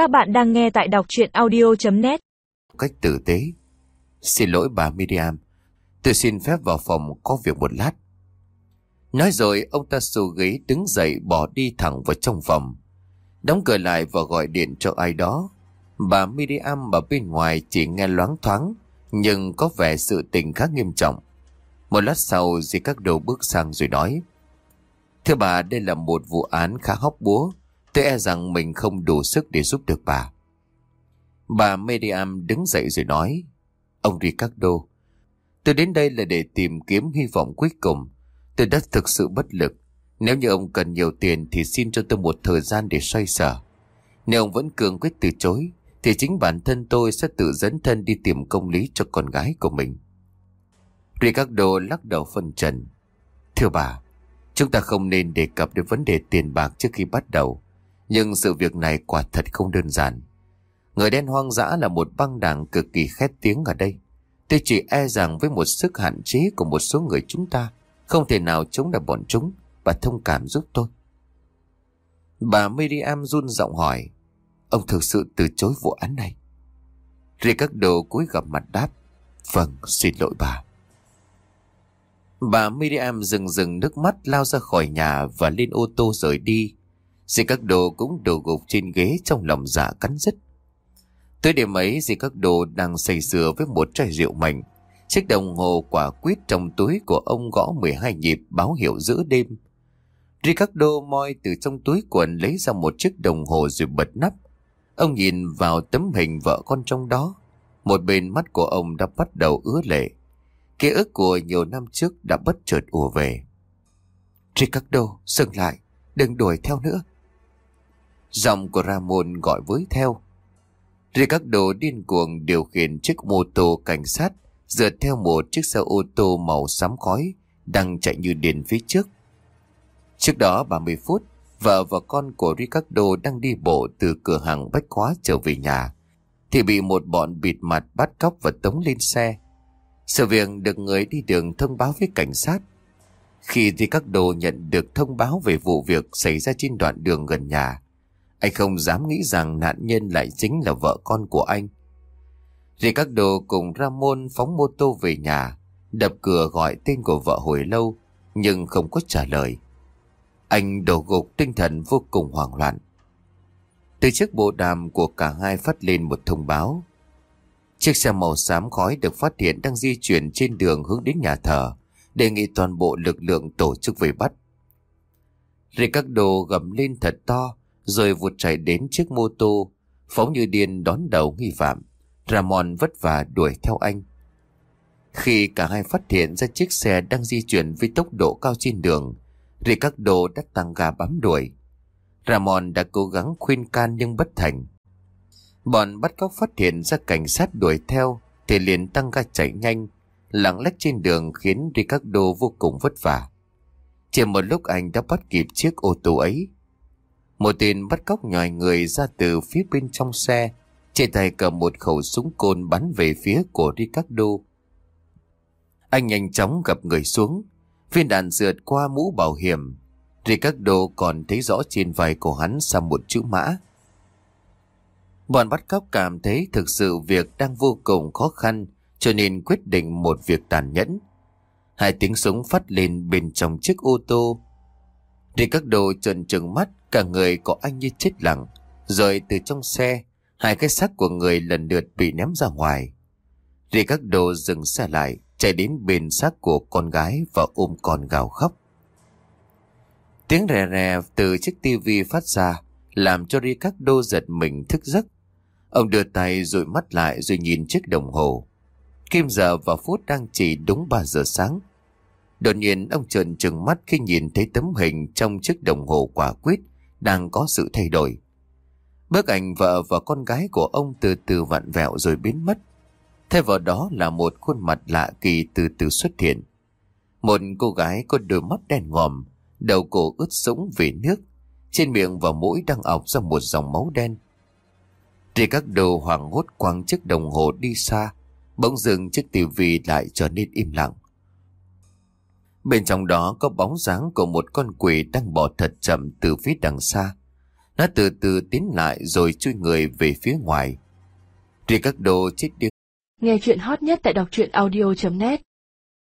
Các bạn đang nghe tại đọc chuyện audio.net Cách tử tế. Xin lỗi bà Miriam. Tôi xin phép vào phòng có việc một lát. Nói rồi, ông ta xô ghế đứng dậy bỏ đi thẳng vào trong phòng. Đóng cửa lại và gọi điện cho ai đó. Bà Miriam ở bên ngoài chỉ nghe loáng thoáng, Nhưng có vẻ sự tình khá nghiêm trọng. Một lát sau, dì các đồ bước sang rồi nói, Thưa bà, đây là một vụ án khá hóc búa. Tôi e rằng mình không đủ sức để giúp được bà. Bà Miriam đứng dậy rồi nói, Ông Ricardo, Tôi đến đây là để tìm kiếm hy vọng cuối cùng. Tôi đã thực sự bất lực. Nếu như ông cần nhiều tiền Thì xin cho tôi một thời gian để xoay sở. Nếu ông vẫn cường quyết từ chối, Thì chính bản thân tôi sẽ tự dẫn thân đi tìm công lý cho con gái của mình. Ricardo lắc đầu phân trần, Thưa bà, Chúng ta không nên đề cập đến vấn đề tiền bạc trước khi bắt đầu. Nhưng sự việc này quả thật không đơn giản. Người đen hoang dã là một băng đảng cực kỳ khét tiếng ở đây. Tôi chỉ e rằng với một sức hạn chế của một số người chúng ta, Không thể nào chống lại bọn chúng và thông cảm giúp tôi. Bà Miriam run giọng hỏi, Ông thực sự từ chối vụ án này? Ricardo cúi gặp mặt đáp Vâng xin lỗi bà. Bà Miriam dừng dừng nước mắt lao ra khỏi nhà và lên ô tô rời đi. Dì các đồ cũng đổ gục trên ghế trong lòng dạ cắn rứt. Tới đêm ấy dì các đồ đang say sưa với một chai rượu mạnh. Chiếc đồng hồ quả quýt trong túi của ông gõ 12 nhịp báo hiệu giữa đêm. Ricardo moi từ trong túi quần lấy ra một chiếc đồng hồ rồi bật nắp. Ông nhìn vào tấm hình vợ con trong đó. Một bên mắt của ông đã bắt đầu ứa lệ. Ký ức của nhiều năm trước đã bất chợt ùa về. Ricardo, dừng lại, đừng đuổi theo nữa. Giọng của Ramon gọi với theo. Ricardo điên cuồng điều khiển chiếc mô tô cảnh sát dượt theo một chiếc xe ô tô màu xám khói đang chạy như điên phía trước. Trước đó 30 phút, vợ và con của Ricardo đang đi bộ từ cửa hàng bách khóa trở về nhà thì bị một bọn bịt mặt bắt cóc và tống lên xe. Sự việc được người đi đường thông báo với cảnh sát. Khi thì các đồ nhận được thông báo về vụ việc xảy ra trên đoạn đường gần nhà, anh không dám nghĩ rằng nạn nhân lại chính là vợ con của anh. Rì các đồ cùng Ramon phóng mô tô về nhà, đập cửa gọi tên của vợ hồi lâu, nhưng không có trả lời. Anh đổ gục tinh thần vô cùng hoảng loạn. Từ chiếc bộ đàm của cả hai phát lên một thông báo. Chiếc xe màu xám khói được phát hiện đang di chuyển trên đường hướng đến nhà thờ, đề nghị toàn bộ lực lượng tổ chức về bắt. Ricardo gầm lên thật to, rồi vụt chạy đến chiếc mô tô, phóng như điên đón đầu nghi phạm. Ramon vất vả đuổi theo anh. Khi cả hai phát hiện ra chiếc xe đang di chuyển với tốc độ cao trên đường, Ricardo đã tăng ga bám đuổi. Ramon đã cố gắng khuyên can nhưng bất thành. Bọn bắt cóc phát hiện ra cảnh sát đuổi theo thì liền tăng ga chạy nhanh, lặng lách trên đường khiến Ricardo vô cùng vất vả. Chỉ một lúc anh đã bắt kịp chiếc ô tô ấy. Một tên bắt cóc nhòi người ra từ phía bên trong xe, trên tay cầm một khẩu súng côn bắn về phía của Ricardo. Anh nhanh chóng gặp người xuống, viên đạn rượt qua mũ bảo hiểm. Ricardo còn thấy rõ trên vai của hắn xăm một chữ mã. Bọn bắt cóc cảm thấy thực sự việc đang vô cùng khó khăn cho nên quyết định một việc tàn nhẫn. Hai tiếng súng phát lên bên trong chiếc ô tô. Để các đồ trần trừng mắt, cả người của anh như chết lặng. Rồi từ trong xe, hai cái xác của người lần lượt bị ném ra ngoài. Để các đồ dừng xe lại, chạy đến bên xác của con gái và ôm con gào khóc. Tiếng rè rè từ chiếc tivi phát ra, làm cho Ricardo giật mình thức giấc. Ông đưa tay rồi mắt lại rồi nhìn chiếc đồng hồ. Kim giờ và phút đang chỉ đúng 3 giờ sáng. Đột nhiên ông trợn trừng mắt khi nhìn thấy tấm hình trong chiếc đồng hồ quả quyết đang có sự thay đổi. Bức ảnh vợ và con gái của ông từ từ vặn vẹo rồi biến mất. Thay vào đó là một khuôn mặt lạ kỳ từ từ xuất hiện. Một cô gái có đôi mắt đen ngòm, đầu cổ ướt sũng vì nước, trên miệng và mũi đang ọc ra một dòng máu đen. Thì các đồ hoảng hốt quăng chiếc đồng hồ đi xa, bỗng dừng chiếc tivi lại trở nên im lặng. Bên trong đó có bóng dáng của một con quỷ đang bỏ thật chậm từ phía đằng xa. Nó từ từ tiến lại rồi chui người về phía ngoài. Ricardo chết điếc. Nghe chuyện hot nhất tại đọc truyện audio.net